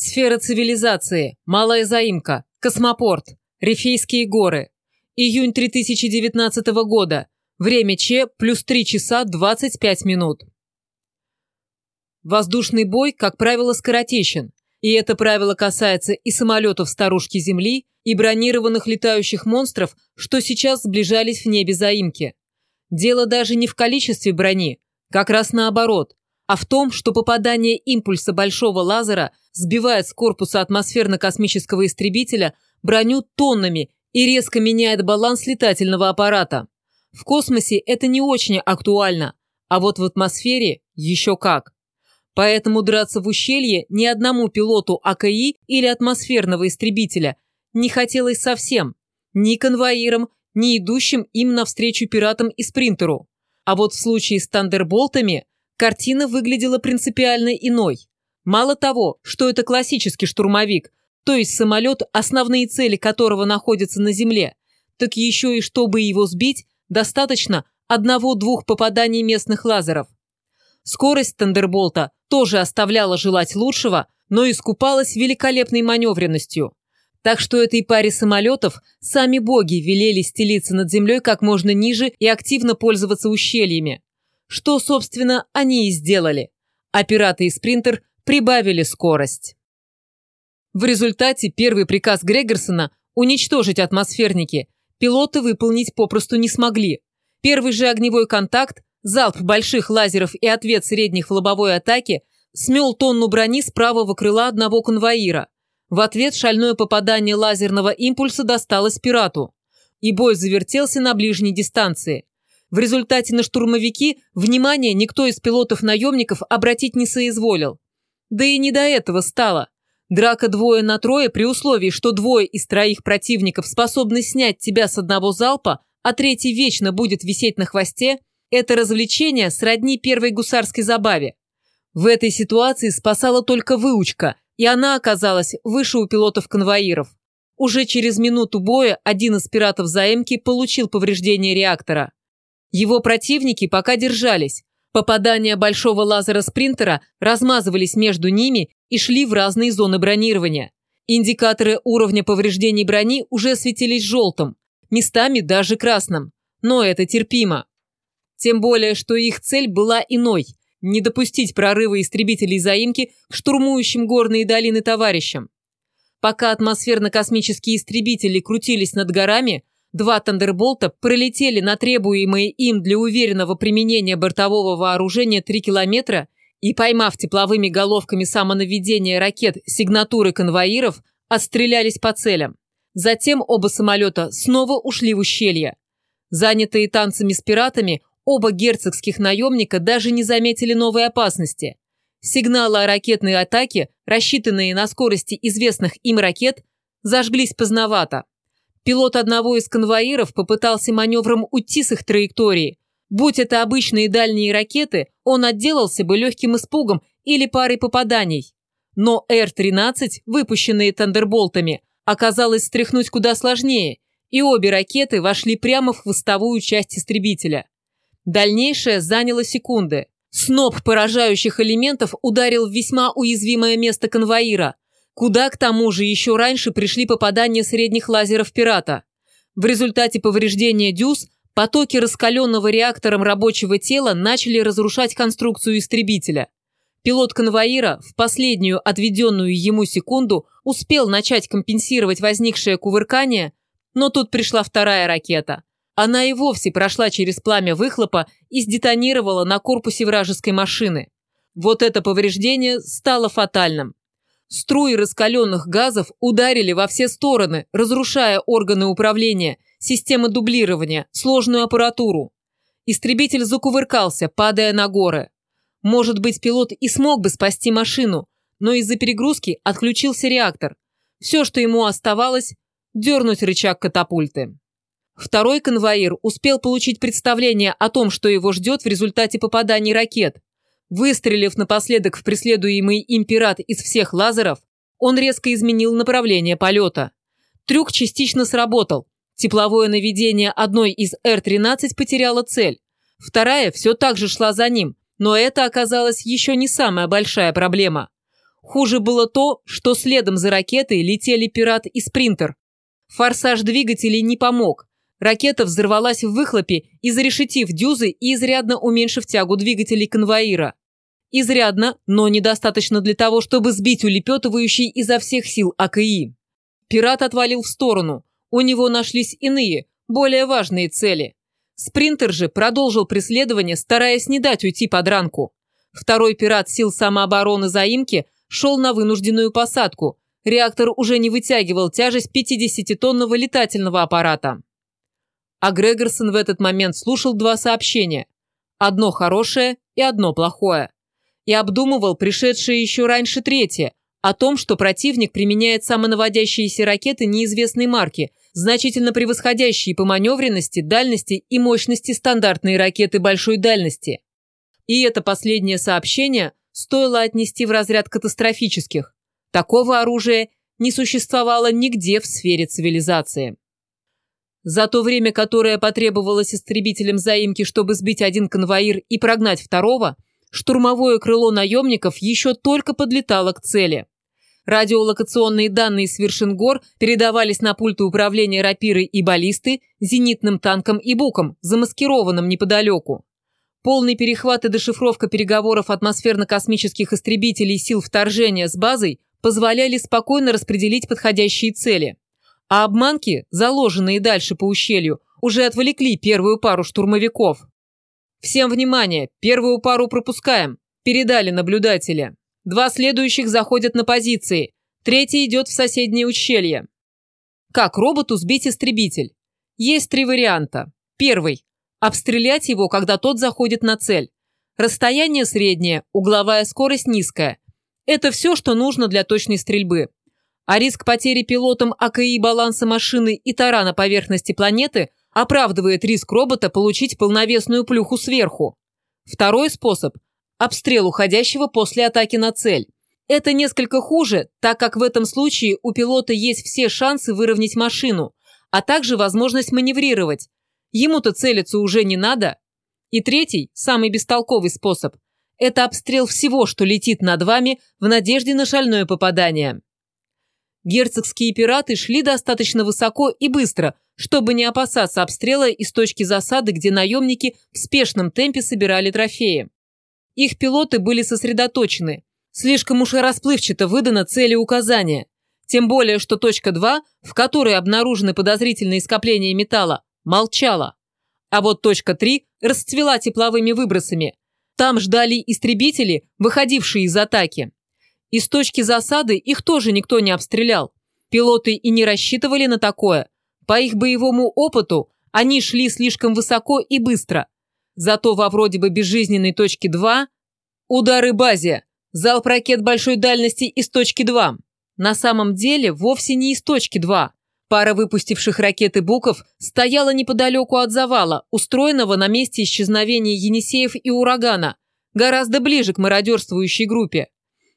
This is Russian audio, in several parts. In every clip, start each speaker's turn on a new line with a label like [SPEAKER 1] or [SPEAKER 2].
[SPEAKER 1] Сфера цивилизации. Малая заимка. Космопорт. Рифейские горы. Июнь 2019 года. Время Ч плюс 3 часа 25 минут. Воздушный бой, как правило, скоротечен. И это правило касается и самолетов старушки Земли, и бронированных летающих монстров, что сейчас сближались в небе заимки. Дело даже не в количестве брони, как раз наоборот, а в том, что попадание импульса большого лазера сбивает с корпуса атмосферно-космического истребителя броню тоннами и резко меняет баланс летательного аппарата. В космосе это не очень актуально, а вот в атмосфере еще как. Поэтому драться в ущелье ни одному пилоту АКИ или атмосферного истребителя не хотелось совсем. Ни конвоирам, ни идущим им навстречу пиратам и спринтеру. А вот в случае с Тандерболтами картина выглядела принципиально иной. Мало того, что это классический штурмовик, то есть самолет, основные цели которого находятся на земле, так еще и чтобы его сбить, достаточно одного-двух попаданий местных лазеров. Скорость Тандерболта тоже оставляла желать лучшего, но искупалась великолепной маневренностью. Так что этой паре самолетов сами боги велели стелиться над землей как можно ниже и активно пользоваться ущельями. Что, собственно, они и сделали. А пираты и спринтер прибавили скорость. В результате первый приказ Грегорсона уничтожить атмосферники пилоты выполнить попросту не смогли. Первый же огневой контакт, залп больших лазеров и ответ средних в лобовой атаке смел тонну брони с правого крыла одного конвоира. В ответ шальное попадание лазерного импульса досталось пирату. И бой завертелся на ближней дистанции. В результате на штурмовики внимание никто из пилотов-наемников обратить не соизволил. Да и не до этого стало. Драка двое на трое при условии, что двое из троих противников способны снять тебя с одного залпа, а третий вечно будет висеть на хвосте, это развлечение сродни первой гусарской забаве. В этой ситуации спасала только выучка, и она оказалась выше у пилотов-конвоиров. Уже через минуту боя один из пиратов заимки получил повреждение реактора. Его противники пока держались. Попадания большого лазера-спринтера размазывались между ними и шли в разные зоны бронирования. Индикаторы уровня повреждений брони уже светились желтым, местами даже красным. Но это терпимо. Тем более, что их цель была иной – не допустить прорыва истребителей заимки к штурмующим горные долины товарищам. Пока атмосферно-космические истребители крутились над горами, два «Тандерболта» пролетели на требуемые им для уверенного применения бортового вооружения 3 километра и, поймав тепловыми головками самонаведения ракет сигнатуры конвоиров, отстрелялись по целям. Затем оба самолета снова ушли в ущелье. Занятые танцами с пиратами, оба герцогских наемника даже не заметили новой опасности. Сигналы о ракетной атаке, рассчитанные на скорости известных им ракет, зажглись поздновато. Пилот одного из конвоиров попытался маневром уйти с их траектории. Будь это обычные дальние ракеты, он отделался бы легким испугом или парой попаданий. Но Р-13, выпущенные тандерболтами, оказалось стряхнуть куда сложнее, и обе ракеты вошли прямо в хвостовую часть истребителя. Дальнейшее заняло секунды. Сноп поражающих элементов ударил в весьма уязвимое место конвоира, куда к тому же еще раньше пришли попадания средних лазеров пирата. В результате повреждения дюз потоки раскаленного реактором рабочего тела начали разрушать конструкцию истребителя. Пилот конвоира в последнюю отведенную ему секунду успел начать компенсировать возникшее кувыркание, но тут пришла вторая ракета. Она и вовсе прошла через пламя выхлопа и сдетонировала на корпусе вражеской машины. Вот это повреждение стало фатальным. Струи раскаленных газов ударили во все стороны, разрушая органы управления, системы дублирования, сложную аппаратуру. Истребитель закувыркался, падая на горы. Может быть, пилот и смог бы спасти машину, но из-за перегрузки отключился реактор. Все, что ему оставалось – дернуть рычаг катапульты. Второй конвоир успел получить представление о том, что его ждет в результате попаданий ракет. Выстрелив напоследок в преследуемый им пират из всех лазеров, он резко изменил направление полета. Трюк частично сработал. Тепловое наведение одной из Р-13 потеряло цель. Вторая все так же шла за ним, но это оказалось еще не самая большая проблема. Хуже было то, что следом за ракетой летели «Пират» и «Спринтер». Форсаж двигателей не помог. Ракета взорвалась в выхлопе, изрешетив дюзы и изрядно уменьшив тягу двигателей конвоира. Изрядно, но недостаточно для того, чтобы сбить улепетывающий изо всех сил АКИ. Пират отвалил в сторону. У него нашлись иные, более важные цели. Спринтер же продолжил преследование, стараясь не дать уйти под ранку. Второй пират сил самообороны заимки шел на вынужденную посадку. Реактор уже не вытягивал тяжесть 50-тонного летательного аппарата. А Грегорсон в этот момент слушал два сообщения. Одно хорошее и одно плохое. И обдумывал пришедшее еще раньше третье, о том, что противник применяет самонаводящиеся ракеты неизвестной марки, значительно превосходящие по маневренности, дальности и мощности стандартные ракеты большой дальности. И это последнее сообщение стоило отнести в разряд катастрофических. Такого оружия не существовало нигде в сфере цивилизации. За то время, которое потребовалось истребителям заимки, чтобы сбить один конвоир и прогнать второго, штурмовое крыло наемников еще только подлетало к цели. Радиолокационные данные с вершин гор передавались на пульты управления рапирой и баллисты, зенитным танком и буком, замаскированным неподалеку. Полный перехват и дешифровка переговоров атмосферно-космических истребителей сил вторжения с базой позволяли спокойно распределить подходящие цели. А обманки, заложенные дальше по ущелью, уже отвлекли первую пару штурмовиков. «Всем внимание! Первую пару пропускаем!» Передали наблюдатели. Два следующих заходят на позиции. Третий идет в соседнее ущелье. Как роботу сбить истребитель? Есть три варианта. Первый. Обстрелять его, когда тот заходит на цель. Расстояние среднее, угловая скорость низкая. Это все, что нужно для точной стрельбы а риск потери пилотом АКИ баланса машины и тарана поверхности планеты оправдывает риск робота получить полновесную плюху сверху. Второй способ – обстрел уходящего после атаки на цель. Это несколько хуже, так как в этом случае у пилота есть все шансы выровнять машину, а также возможность маневрировать. Ему-то целиться уже не надо. И третий, самый бестолковый способ – это обстрел всего, что летит над вами в надежде на шальное попадание. Герцогские пираты шли достаточно высоко и быстро, чтобы не опасаться обстрела из точки засады, где наемники в спешном темпе собирали трофеи. Их пилоты были сосредоточены. Слишком уж и расплывчато выдано цели указания. Тем более, что точка 2, в которой обнаружены подозрительные скопления металла, молчала. А вот точка 3 расцвела тепловыми выбросами. Там ждали истребители, выходившие из атаки. Из точки засады их тоже никто не обстрелял. Пилоты и не рассчитывали на такое. По их боевому опыту они шли слишком высоко и быстро. Зато во вроде бы безжизненной точке 2 удары базе, залп ракет большой дальности из точки 2. На самом деле вовсе не из точки 2. Пара выпустивших ракеты «Буков» стояла неподалеку от завала, устроенного на месте исчезновения Енисеев и урагана, гораздо ближе к мародерствующей группе.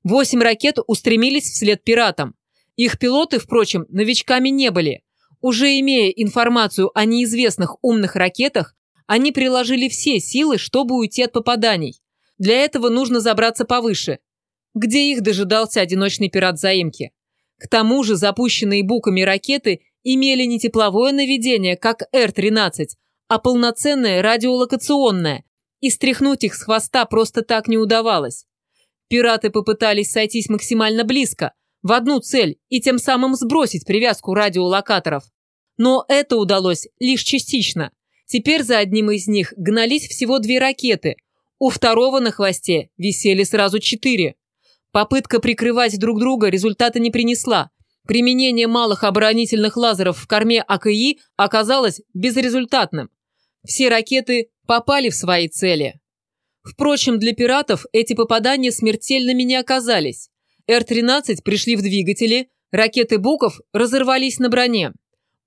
[SPEAKER 1] Восемь ракет устремились вслед пиратам. Их пилоты, впрочем, новичками не были. Уже имея информацию о неизвестных умных ракетах, они приложили все силы, чтобы уйти от попаданий. Для этого нужно забраться повыше. Где их дожидался одиночный пират заимки? К тому же запущенные буками ракеты имели не тепловое наведение, как Р-13, а полноценное радиолокационное, и стряхнуть их с хвоста просто так не удавалось. Пираты попытались сойтись максимально близко, в одну цель, и тем самым сбросить привязку радиолокаторов. Но это удалось лишь частично. Теперь за одним из них гнались всего две ракеты. У второго на хвосте висели сразу четыре. Попытка прикрывать друг друга результата не принесла. Применение малых оборонительных лазеров в корме АКИ оказалось безрезультатным. Все ракеты попали в свои цели. Впрочем, для пиратов эти попадания смертельными не оказались. Р-13 пришли в двигатели, ракеты «Буков» разорвались на броне.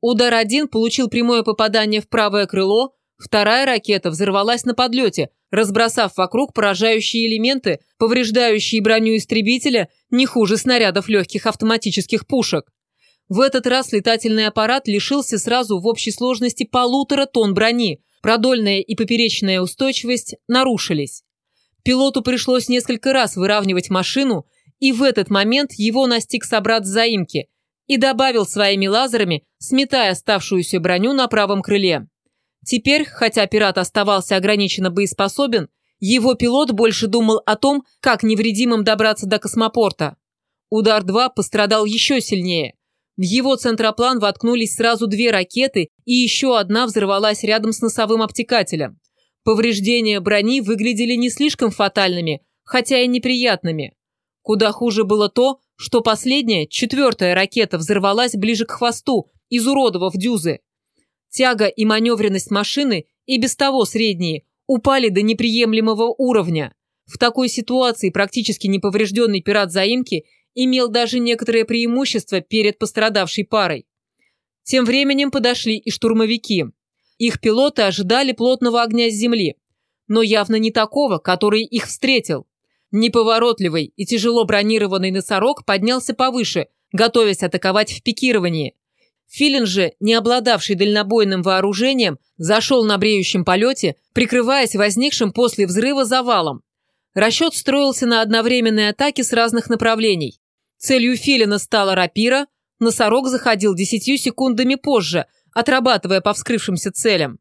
[SPEAKER 1] Удар один получил прямое попадание в правое крыло, вторая ракета взорвалась на подлете, разбросав вокруг поражающие элементы, повреждающие броню истребителя не хуже снарядов легких автоматических пушек. В этот раз летательный аппарат лишился сразу в общей сложности полутора тонн брони – Продольная и поперечная устойчивость нарушились. Пилоту пришлось несколько раз выравнивать машину и в этот момент его настиг собрат заимки и добавил своими лазерами, сметая оставшуюся броню на правом крыле. Теперь, хотя пират оставался ограниченно боеспособен, его пилот больше думал о том, как невредимым добраться до космопорта. Удар-2 пострадал еще сильнее. В его центроплан воткнулись сразу две ракеты, и еще одна взорвалась рядом с носовым обтекателем. Повреждения брони выглядели не слишком фатальными, хотя и неприятными. Куда хуже было то, что последняя, четвертая ракета взорвалась ближе к хвосту, изуродовав дюзы. Тяга и маневренность машины, и без того средние, упали до неприемлемого уровня. В такой ситуации практически неповрежденный пират заимки имел даже некоторое преимущество перед пострадавшей парой. Тем временем подошли и штурмовики. Их пилоты ожидали плотного огня с земли, но явно не такого, который их встретил. Неповоротливый и тяжело бронированный носорог поднялся повыше, готовясь атаковать в пикировании. Филин же, не обладавший дальнобойным вооружением, зашел на бреющем полете, прикрываясь возникшим после взрыва завалом. Расчет строился на одновременной атаке с разных направлений. Целью Филина стала рапира, носорог заходил десятью секундами позже, отрабатывая по вскрывшимся целям.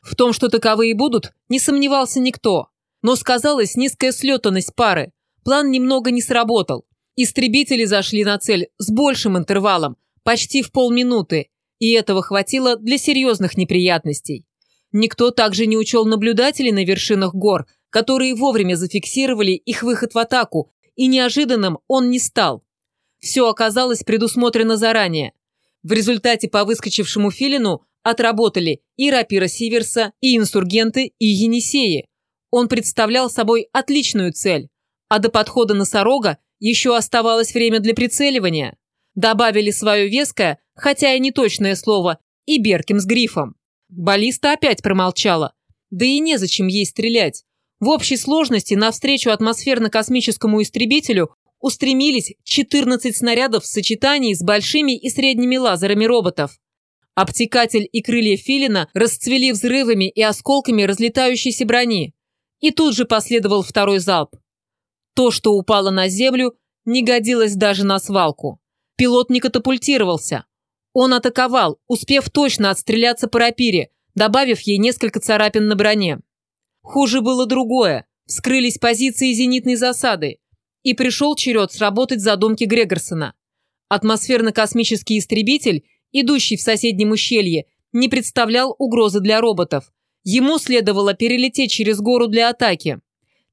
[SPEAKER 1] В том, что таковые будут, не сомневался никто. Но сказалась низкая слетанность пары. План немного не сработал. Истребители зашли на цель с большим интервалом, почти в полминуты, и этого хватило для серьезных неприятностей. Никто также не учел наблюдателей на вершинах гор, которые вовремя зафиксировали их выход в атаку, и неожиданным он не стал. Все оказалось предусмотрено заранее. В результате по выскочившему филину отработали и рапира Сиверса, и инсургенты, и Енисеи. Он представлял собой отличную цель, а до подхода носорога еще оставалось время для прицеливания. Добавили свое веское, хотя и неточное слово, и Берким с грифом. Баллиста опять промолчала. Да и незачем ей стрелять. В общей сложности навстречу атмосферно-космическому истребителю устремились 14 снарядов в сочетании с большими и средними лазерами роботов. Обтекатель и крылья филина расцвели взрывами и осколками разлетающейся брони. И тут же последовал второй залп. То, что упало на землю, не годилось даже на свалку. Пилот не катапультировался. Он атаковал, успев точно отстреляться по рапире, добавив ей несколько царапин на броне. Хуже было другое. Вскрылись позиции зенитной засады и пришел черед сработать задумки Грегорсона. Атмосферно-космический истребитель, идущий в соседнем ущелье, не представлял угрозы для роботов. Ему следовало перелететь через гору для атаки.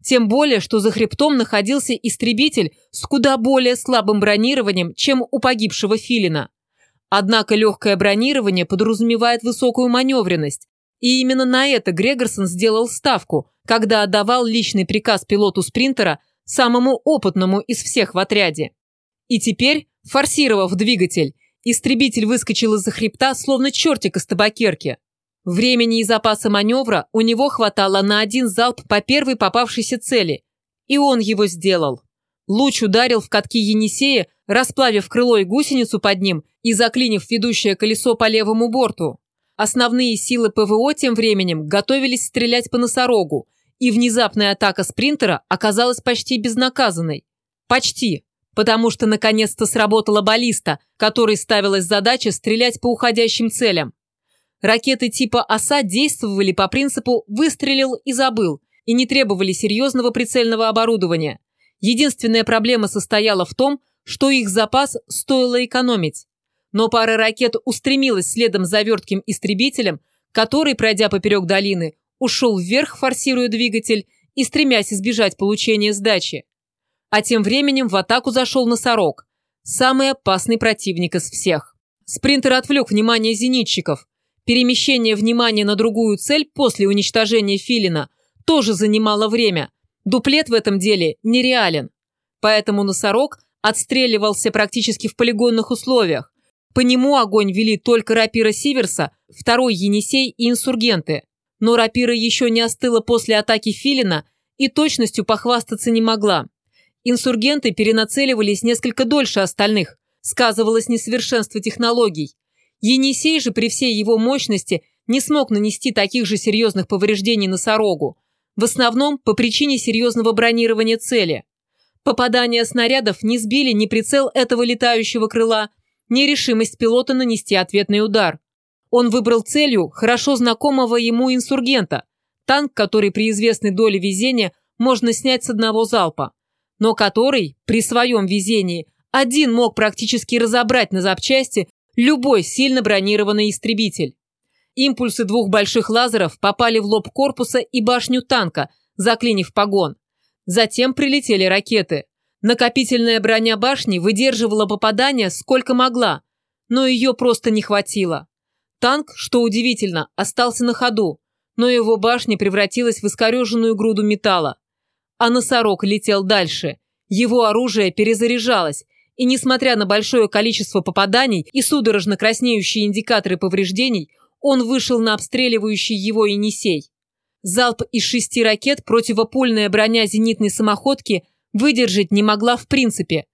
[SPEAKER 1] Тем более, что за хребтом находился истребитель с куда более слабым бронированием, чем у погибшего Филина. Однако легкое бронирование подразумевает высокую маневренность, и именно на это Грегорсон сделал ставку, когда отдавал личный приказ пилоту спринтера – самому опытному из всех в отряде. И теперь, форсировав двигатель, истребитель выскочил из-за хребта, словно чертик из табакерки. Времени и запаса маневра у него хватало на один залп по первой попавшейся цели, и он его сделал. Луч ударил в катки Енисея, расплавив крыло и гусеницу под ним и заклинив ведущее колесо по левому борту. Основные силы ПВО тем временем готовились стрелять по носорогу, и внезапная атака спринтера оказалась почти безнаказанной. Почти, потому что наконец-то сработала баллиста, которой ставилась задача стрелять по уходящим целям. Ракеты типа «Оса» действовали по принципу «выстрелил и забыл» и не требовали серьезного прицельного оборудования. Единственная проблема состояла в том, что их запас стоило экономить. Но пара ракет устремилась следом за вертким истребителем, который, пройдя поперек долины, ушел вверх, форсируя двигатель и стремясь избежать получения сдачи. А тем временем в атаку зашел носорог, самый опасный противник из всех. Спринтер отвлек внимание зенитчиков. Перемещение внимания на другую цель после уничтожения филина тоже занимало время. Дуплет в этом деле нереален. Поэтому носорог отстреливался практически в полигонных условиях. По нему огонь вели только рапира Сиверса, второй Енисей и инсургенты но рапира еще не остыла после атаки Филина и точностью похвастаться не могла. Инсургенты перенацеливались несколько дольше остальных, сказывалось несовершенство технологий. Енисей же при всей его мощности не смог нанести таких же серьезных повреждений носорогу, в основном по причине серьезного бронирования цели. Попадания снарядов не сбили ни прицел этого летающего крыла, ни решимость пилота нанести ответный удар. Он выбрал целью хорошо знакомого ему инсургента, танк, который при известной доле везения можно снять с одного залпа, но который, при своем везении, один мог практически разобрать на запчасти любой сильно бронированный истребитель. Импульсы двух больших лазеров попали в лоб корпуса и башню танка, заклинив погон. Затем прилетели ракеты. Накопительная броня башни выдерживала попадания сколько могла, но ее просто не хватило. Танк, что удивительно, остался на ходу, но его башня превратилась в искореженную груду металла. А носорог летел дальше. Его оружие перезаряжалось, и несмотря на большое количество попаданий и судорожно краснеющие индикаторы повреждений, он вышел на обстреливающий его Енисей. Залп из шести ракет противопульная броня зенитной самоходки выдержать не могла в принципе.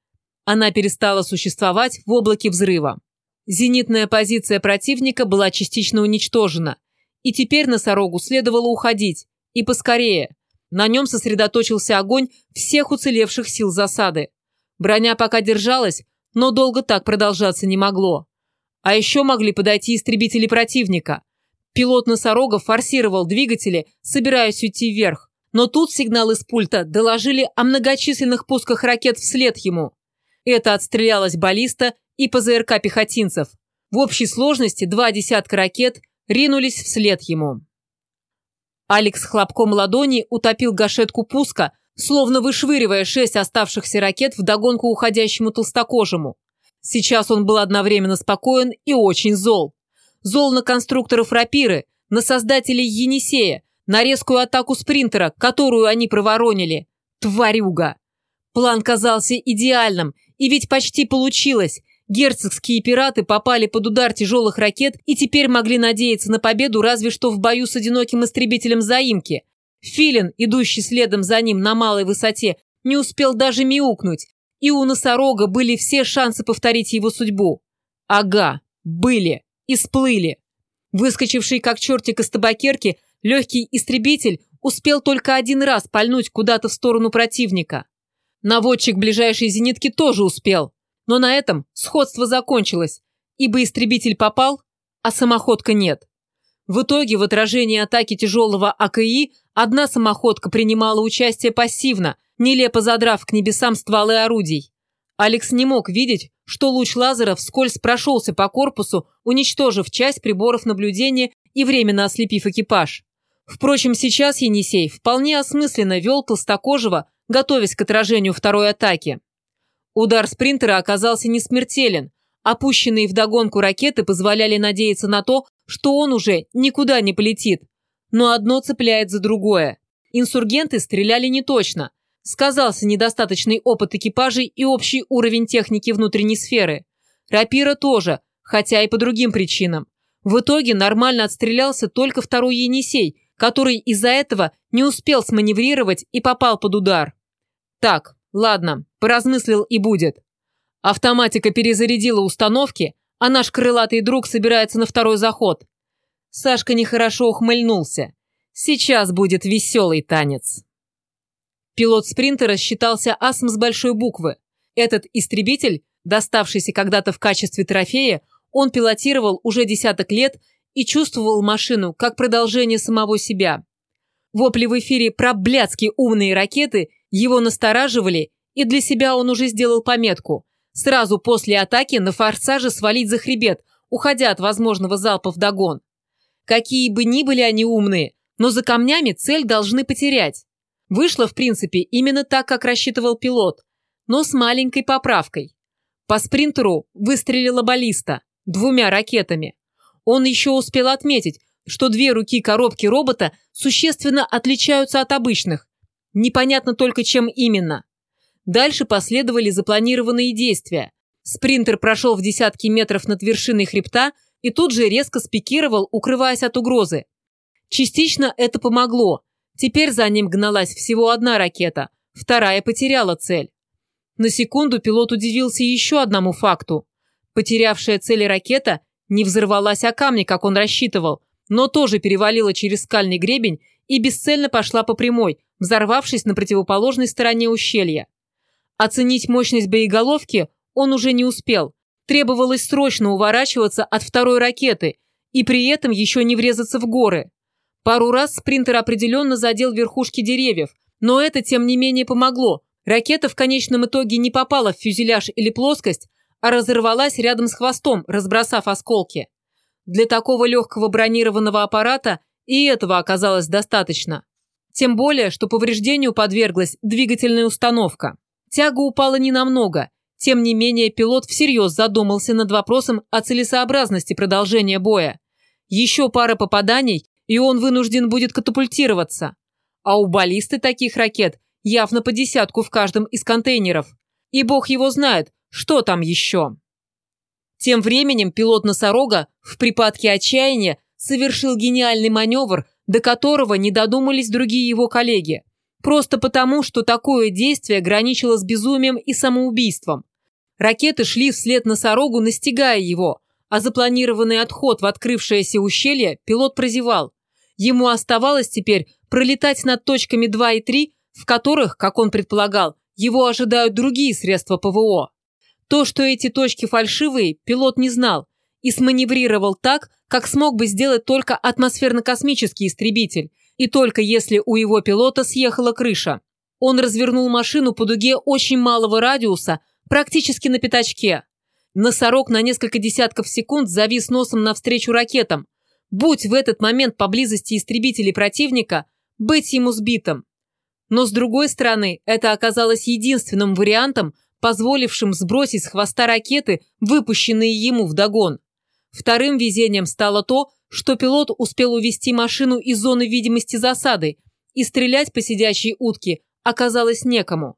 [SPEAKER 1] Она перестала существовать в облаке взрыва. Зенитная позиция противника была частично уничтожена. И теперь носорогу следовало уходить. И поскорее. На нем сосредоточился огонь всех уцелевших сил засады. Броня пока держалась, но долго так продолжаться не могло. А еще могли подойти истребители противника. Пилот носорога форсировал двигатели, собираясь уйти вверх. Но тут сигнал из пульта доложили о многочисленных пусках ракет вслед ему. Это отстрелялась баллиста и ПЗРК пехотинцев. В общей сложности два десятка ракет ринулись вслед ему. Алекс хлопком ладони утопил гашетку пуска, словно вышвыривая шесть оставшихся ракет в догонку уходящему толстокожему. Сейчас он был одновременно спокоен и очень зол. Зол на конструкторов рапиры, на создателей Енисея, на резкую атаку спринтера, которую они проворонили. Тварюга! План казался идеальным, и ведь почти получилось. Герцогские пираты попали под удар тяжелых ракет и теперь могли надеяться на победу разве что в бою с одиноким истребителем заимки. Филин, идущий следом за ним на малой высоте, не успел даже мяукнуть, и у носорога были все шансы повторить его судьбу. Ага, были и сплыли. Выскочивший как чертик из табакерки, легкий истребитель успел только один раз пальнуть куда-то в сторону противника. Наводчик ближайшей зенитки тоже успел, но на этом сходство закончилось, ибо истребитель попал, а самоходка нет. В итоге в отражении атаки тяжелого АКИ одна самоходка принимала участие пассивно, нелепо задрав к небесам стволы орудий. Алекс не мог видеть, что луч лазера вскользь прошелся по корпусу, уничтожив часть приборов наблюдения и временно ослепив экипаж. Впрочем, сейчас Енисей вполне осмысленно вел Толстокожего, готовясь к отражению второй атаки. Удар спринтера оказался не смертелен. Опущенные вдогонку ракеты позволяли надеяться на то, что он уже никуда не полетит. Но одно цепляет за другое. Инсургенты стреляли не точно, Сказался недостаточный опыт экипажей и общий уровень техники внутренней сферы. Рапира тоже, хотя и по другим причинам. В итоге нормально отстрелялся только второй Енисей, который из-за этого не успел сманеврировать и попал под удар. Так, ладно, поразмыслил и будет. Автоматика перезарядила установки, а наш крылатый друг собирается на второй заход. Сашка нехорошо ухмыльнулся. Сейчас будет веселый танец. Пилот спринтера считался асом с большой буквы. Этот истребитель, доставшийся когда-то в качестве трофея, он пилотировал уже десяток лет и чувствовал машину как продолжение самого себя. Вопли в эфире про блядские умные ракеты его настораживали, и для себя он уже сделал пометку. Сразу после атаки на форсаже свалить за хребет, уходя от возможного залпа в догон. Какие бы ни были они умные, но за камнями цель должны потерять. Вышло, в принципе, именно так, как рассчитывал пилот, но с маленькой поправкой. По спринтеру выстрелила баллиста двумя ракетами. Он еще успел отметить, что две руки коробки робота существенно отличаются от обычных. Непонятно только, чем именно. Дальше последовали запланированные действия. Спринтер прошел в десятки метров над вершиной хребта и тут же резко спикировал, укрываясь от угрозы. Частично это помогло, Теперь за ним гналась всего одна ракета, вторая потеряла цель. На секунду пилот удивился еще одному факту. Потерявшая цель ракета не взорвалась о камни, как он рассчитывал, но тоже перевалила через скальный гребень и бесцельно пошла по прямой, взорвавшись на противоположной стороне ущелья. Оценить мощность боеголовки он уже не успел. Требовалось срочно уворачиваться от второй ракеты и при этом еще не врезаться в горы. Пару раз спринтер определенно задел верхушки деревьев, но это, тем не менее, помогло. Ракета в конечном итоге не попала в фюзеляж или плоскость, а разорвалась рядом с хвостом, разбросав осколки. Для такого легкого бронированного аппарата и этого оказалось достаточно. Тем более, что повреждению подверглась двигательная установка. Тяга упала ненамного. Тем не менее, пилот всерьез задумался над вопросом о целесообразности продолжения боя. Еще пара попаданий, и он вынужден будет катапультироваться. А у баллисты таких ракет явно по десятку в каждом из контейнеров. И бог его знает, что там еще. Тем временем пилот носорога в припадке отчаяния совершил гениальный маневр, до которого не додумались другие его коллеги. Просто потому, что такое действие граничило с безумием и самоубийством. Ракеты шли вслед носорогу, настигая его, а запланированный отход в открывшееся ущелье пилот прозевал. Ему оставалось теперь пролетать над точками 2 и 3, в которых, как он предполагал, его ожидают другие средства ПВО. То, что эти точки фальшивые, пилот не знал и сманеврировал так, как смог бы сделать только атмосферно-космический истребитель, и только если у его пилота съехала крыша. Он развернул машину по дуге очень малого радиуса, практически на пятачке. Носорог на несколько десятков секунд завис носом навстречу ракетам. Будь в этот момент поблизости истребителей противника, быть ему сбитым. Но с другой стороны, это оказалось единственным вариантом, позволившим сбросить с хвоста ракеты, выпущенные ему вдогон. Вторым везением стало то, что пилот успел увести машину из зоны видимости засады, и стрелять по сидящей утке оказалось некому.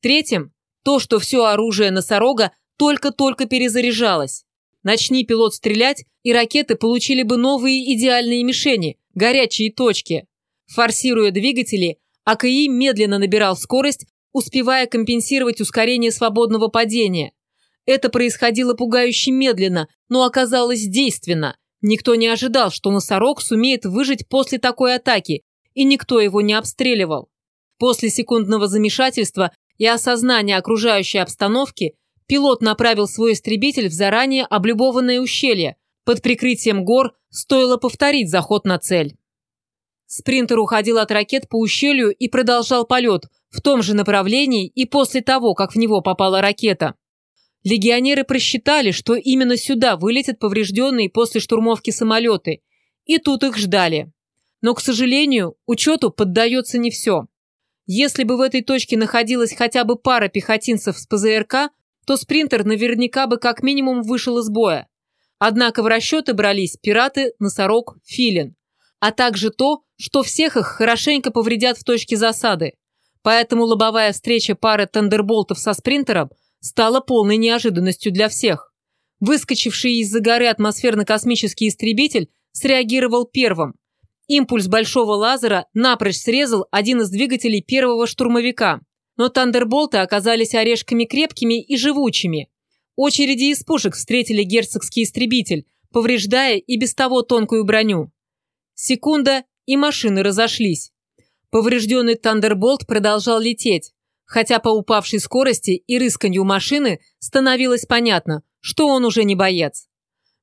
[SPEAKER 1] Третьим – то, что все оружие носорога только-только перезаряжалось. Начни пилот стрелять, и ракеты получили бы новые идеальные мишени – горячие точки. Форсируя двигатели, АКИ медленно набирал скорость, успевая компенсировать ускорение свободного падения. Это происходило пугающе медленно, но оказалось действенно. Никто не ожидал, что носорог сумеет выжить после такой атаки, и никто его не обстреливал. После секундного замешательства и осознания окружающей обстановки пилот направил свой истребитель в заранее облюбованное ущелье. Под прикрытием гор стоило повторить заход на цель. Спринтер уходил от ракет по ущелью и продолжал полет в том же направлении и после того, как в него попала ракета. Легионеры просчитали, что именно сюда вылетят поврежденные после штурмовки самолеты, и тут их ждали. Но, к сожалению, учету поддается не все. Если бы в этой точке находилась хотя бы пара пехотинцев с ПЗРК, то спринтер наверняка бы как минимум вышел из боя. Однако в расчеты брались пираты, носорог, филин, а также то, что всех их хорошенько повредят в точке засады. Поэтому лобовая встреча пары тандерболтов со спринтером стала полной неожиданностью для всех. Выскочивший из-за горы атмосферно-космический истребитель среагировал первым. Импульс большого лазера напрочь срезал один из двигателей первого штурмовика. Но тандерболты оказались орешками крепкими и живучими. Очереди из пушек встретили герцогский истребитель, повреждая и без того тонкую броню. Секунда, и машины разошлись. Поврежденный Тандерболт продолжал лететь, хотя по упавшей скорости и рысканью машины становилось понятно, что он уже не боец.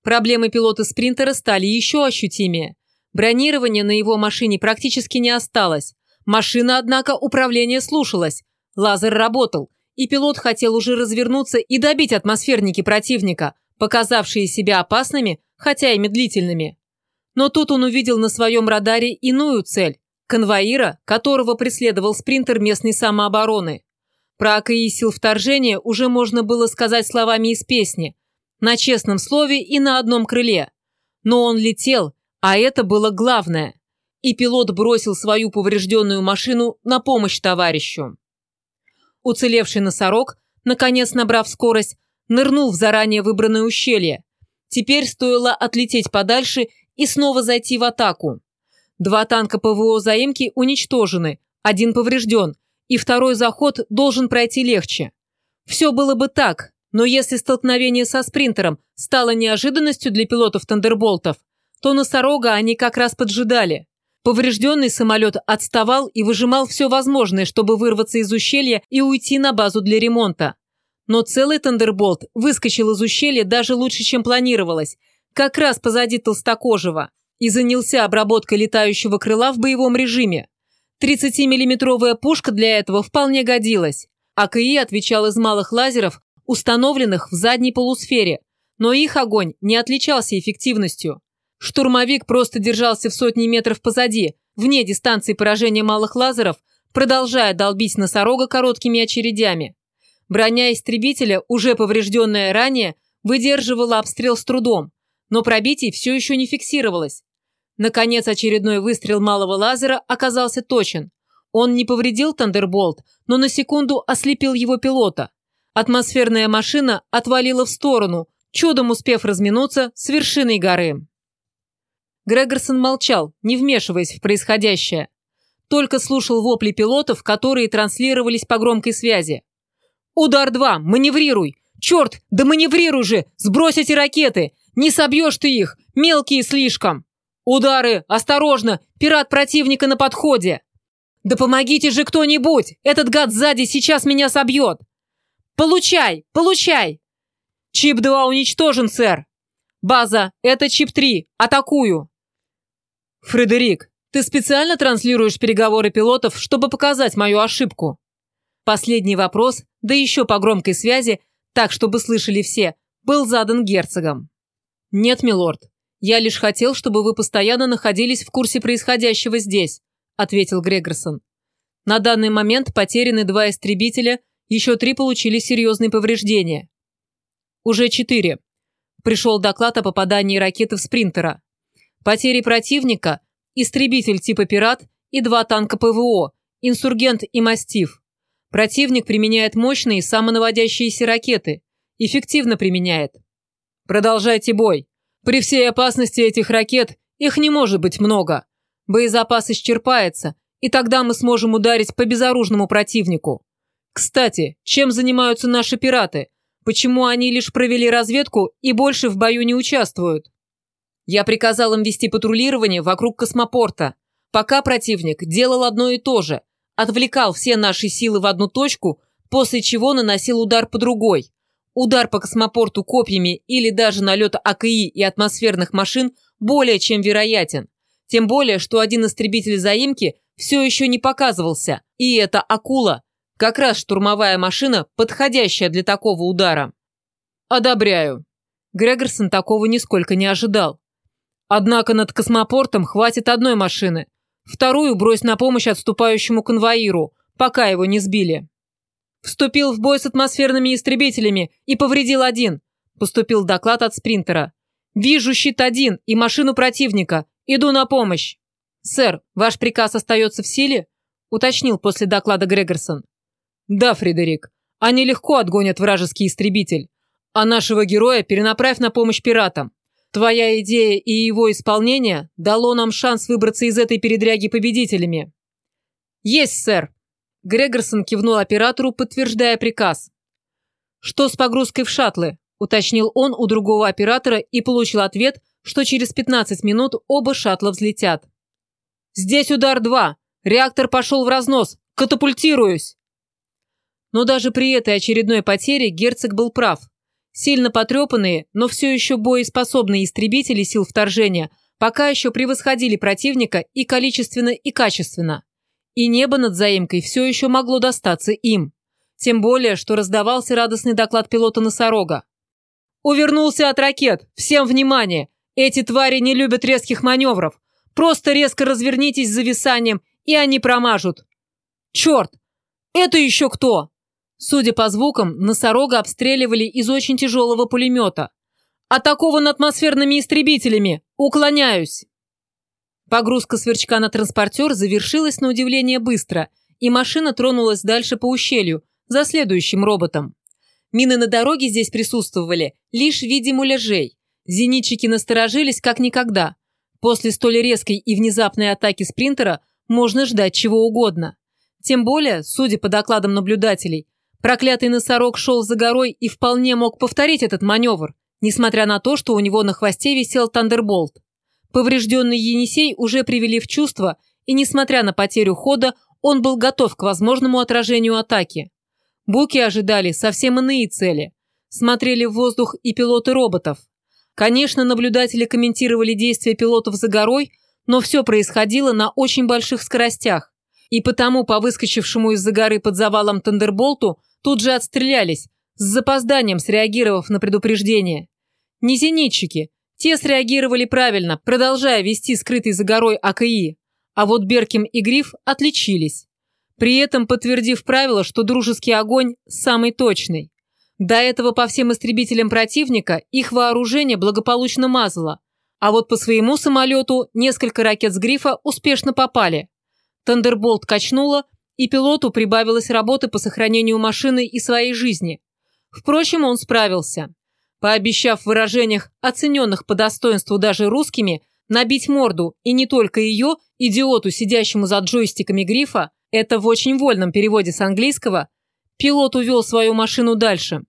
[SPEAKER 1] Проблемы пилота спринтера стали еще ощутимее. Бронирования на его машине практически не осталось. Машина, однако, управление слушалось. Лазер работал, и пилот хотел уже развернуться и добить атмосферники противника, показавшие себя опасными, хотя и медлительными. Но тут он увидел на своем радаре иную цель конвоира, которого преследовал спринтер местной самообороны. Про сил вторжения уже можно было сказать словами из песни, на честном слове и на одном крыле. Но он летел, а это было главное. И пилот бросил свою поврежденную машину на помощь товарищу. Уцелевший носорог, наконец набрав скорость, нырнул в заранее выбранное ущелье. Теперь стоило отлететь подальше и снова зайти в атаку. Два танка ПВО заимки уничтожены, один поврежден, и второй заход должен пройти легче. Все было бы так, но если столкновение со спринтером стало неожиданностью для пилотов Тандерболтов, то носорога они как раз поджидали. Поврежденный самолет отставал и выжимал все возможное, чтобы вырваться из ущелья и уйти на базу для ремонта. Но целый Тандерболт выскочил из ущелья даже лучше, чем планировалось, как раз позади Толстокожего, и занялся обработкой летающего крыла в боевом режиме. 30-миллиметровая пушка для этого вполне годилась. АКИ отвечал из малых лазеров, установленных в задней полусфере, но их огонь не отличался эффективностью. Штурмовик просто держался в сотни метров позади, вне дистанции поражения малых лазеров, продолжая долбить носорога короткими очередями. Броня истребителя, уже поврежденная ранее, выдерживала обстрел с трудом, но пробитий все еще не фиксировалось. Наконец очередной выстрел малого лазера оказался точен. Он не повредил Тандерболт, но на секунду ослепил его пилота. Атмосферная машина отвалила в сторону, чудом успев разминуться с вершиной горы. Грегорсон молчал, не вмешиваясь в происходящее. Только слушал вопли пилотов, которые транслировались по громкой связи. «Удар-2! Маневрируй! Черт, да маневрируй же! Сбрось эти ракеты! Не собьешь ты их! Мелкие слишком! Удары! Осторожно! Пират противника на подходе! Да помогите же кто-нибудь! Этот гад сзади сейчас меня собьет! Получай! Получай!» «Чип-2 уничтожен, сэр!» «База, это Чип-3! Атакую!» «Фредерик, ты специально транслируешь переговоры пилотов, чтобы показать мою ошибку?» Последний вопрос, да еще по громкой связи, так, чтобы слышали все, был задан герцогом. «Нет, милорд, я лишь хотел, чтобы вы постоянно находились в курсе происходящего здесь», ответил Грегорсон. «На данный момент потеряны два истребителя, еще три получили серьезные повреждения». «Уже четыре». Пришел доклад о попадании ракеты в спринтера. Потери противника – истребитель типа «Пират» и два танка ПВО – «Инсургент» и «Мастиф». Противник применяет мощные самонаводящиеся ракеты. Эффективно применяет. Продолжайте бой. При всей опасности этих ракет их не может быть много. Боезапас исчерпается, и тогда мы сможем ударить по безоружному противнику. Кстати, чем занимаются наши пираты? Почему они лишь провели разведку и больше в бою не участвуют? Я приказал им вести патрулирование вокруг космопорта. Пока противник делал одно и то же. Отвлекал все наши силы в одну точку, после чего наносил удар по другой. Удар по космопорту копьями или даже налет АКИ и атмосферных машин более чем вероятен. Тем более, что один истребитель заимки все еще не показывался, и эта акула – как раз штурмовая машина, подходящая для такого удара. Одобряю. Грегорсон такого нисколько не ожидал. Однако над космопортом хватит одной машины. Вторую брось на помощь отступающему конвоиру, пока его не сбили. Вступил в бой с атмосферными истребителями и повредил один. Поступил доклад от спринтера. Вижу щит один и машину противника. Иду на помощь. Сэр, ваш приказ остается в силе? Уточнил после доклада Грегорсон. Да, Фредерик. Они легко отгонят вражеский истребитель. А нашего героя перенаправь на помощь пиратам. Твоя идея и его исполнение дало нам шанс выбраться из этой передряги победителями. Есть, сэр. Грегорсон кивнул оператору, подтверждая приказ. Что с погрузкой в шаттлы? Уточнил он у другого оператора и получил ответ, что через 15 минут оба шаттла взлетят. «Здесь удар два. Реактор пошел в разнос. Катапультируюсь!» Но даже при этой очередной потере герцог был прав. Сильно потрепанные, но все еще боеспособные истребители сил вторжения пока еще превосходили противника и количественно, и качественно. И небо над заимкой все еще могло достаться им. Тем более, что раздавался радостный доклад пилота носорога. «Увернулся от ракет! Всем внимание! Эти твари не любят резких маневров! Просто резко развернитесь с зависанием, и они промажут!» «Черт! Это еще кто?» Судя по звукам, носорога обстреливали из очень тяжелого пулемета. «Атакован атмосферными истребителями! Уклоняюсь!» Погрузка сверчка на транспортер завершилась на удивление быстро, и машина тронулась дальше по ущелью, за следующим роботом. Мины на дороге здесь присутствовали лишь в виде муляжей. Зенитчики насторожились как никогда. После столь резкой и внезапной атаки спринтера можно ждать чего угодно. Тем более, судя по докладам наблюдателей, Проклятый носорог шел за горой и вполне мог повторить этот маневр, несмотря на то, что у него на хвосте висел Тандерболт. Поврежденный Енисей уже привели в чувство, и, несмотря на потерю хода, он был готов к возможному отражению атаки. Буки ожидали совсем иные цели. Смотрели в воздух и пилоты роботов. Конечно, наблюдатели комментировали действия пилотов за горой, но все происходило на очень больших скоростях. И потому по выскочившему из-за горы под завалом Тандерболту тут же отстрелялись, с запозданием среагировав на предупреждение. Не зенитчики, те среагировали правильно, продолжая вести скрытый за горой АКИ. А вот Берким и Гриф отличились. При этом подтвердив правило, что дружеский огонь самый точный. До этого по всем истребителям противника их вооружение благополучно мазало, а вот по своему самолету несколько ракет с Грифа успешно попали. Тандерболт качнула, и пилоту прибавилось работы по сохранению машины и своей жизни. Впрочем, он справился пообещав в выражениях, оцененных по достоинству даже русскими, набить морду, и не только ее, идиоту, сидящему за джойстиками грифа, это в очень вольном переводе с английского, пилот увел свою машину дальше.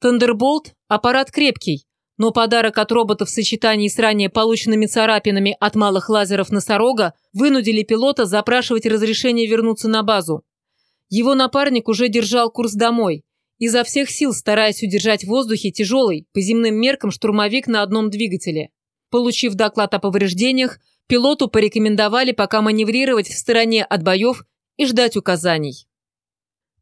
[SPEAKER 1] Тандерболт – аппарат крепкий, но подарок от робота в сочетании с ранее полученными царапинами от малых лазеров носорога вынудили пилота запрашивать разрешение вернуться на базу. Его напарник уже держал курс домой – изо всех сил стараясь удержать в воздухе тяжелый, по земным меркам, штурмовик на одном двигателе. Получив доклад о повреждениях, пилоту порекомендовали пока маневрировать в стороне от боев и ждать указаний.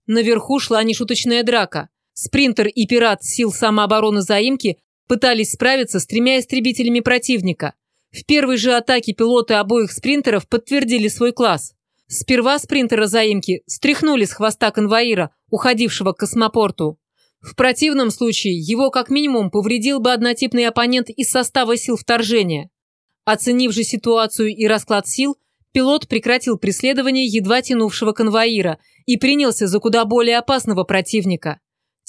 [SPEAKER 1] Наверху шла нешуточная драка. Спринтер и пират сил самообороны заимки пытались справиться с тремя истребителями противника. В первой же атаке пилоты обоих спринтеров подтвердили свой класс. Сперва спринтера заимки стряхнули с хвоста конвоира, уходившего к космопорту. В противном случае его как минимум повредил бы однотипный оппонент из состава сил вторжения. Оценив же ситуацию и расклад сил, пилот прекратил преследование едва тянувшего конвоира и принялся за куда более опасного противника.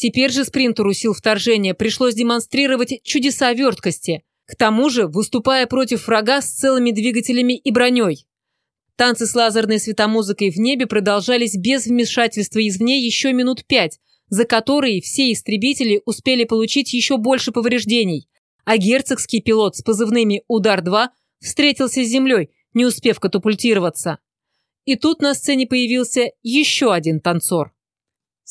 [SPEAKER 1] Теперь же спринтеру сил вторжения пришлось демонстрировать чудеса верткости, к тому же выступая против врага с целыми двигателями и броней. Танцы с лазерной светомузыкой в небе продолжались без вмешательства извне еще минут пять, за которые все истребители успели получить еще больше повреждений, а герцогский пилот с позывными «Удар-2» встретился с землей, не успев катапультироваться. И тут на сцене появился еще один танцор.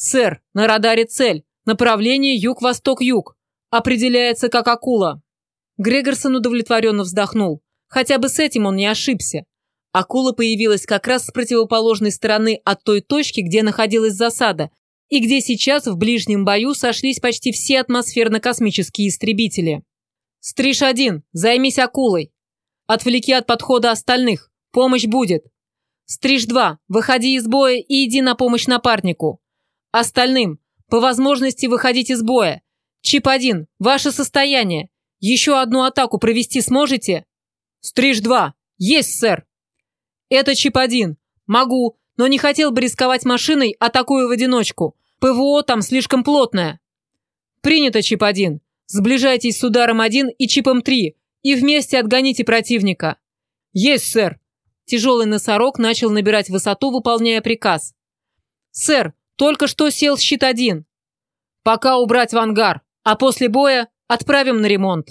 [SPEAKER 1] «Сэр, на радаре цель. Направление юг-восток-юг. Определяется как акула». Грегорсон удовлетворенно вздохнул. Хотя бы с этим он не ошибся. Акула появилась как раз с противоположной стороны от той точки, где находилась засада, и где сейчас в ближнем бою сошлись почти все атмосферно-космические истребители. «Стриж-1, займись акулой. Отвлеки от подхода остальных. Помощь будет. Стриж-2, выходи из боя и иди на помощь напарнику. Остальным, по возможности выходить из боя. Чип-1, ваше состояние. Еще одну атаку провести сможете?» «Стриж-2, есть, сэр!» «Это Чип-1. Могу, но не хотел бы рисковать машиной, атакуя в одиночку. ПВО там слишком плотное». «Принято, Чип-1. Сближайтесь с ударом 1 и Чипом 3 и вместе отгоните противника». «Есть, сэр». Тяжелый носорог начал набирать высоту, выполняя приказ. «Сэр, только что сел щит 1. Пока убрать в ангар, а после боя отправим на ремонт».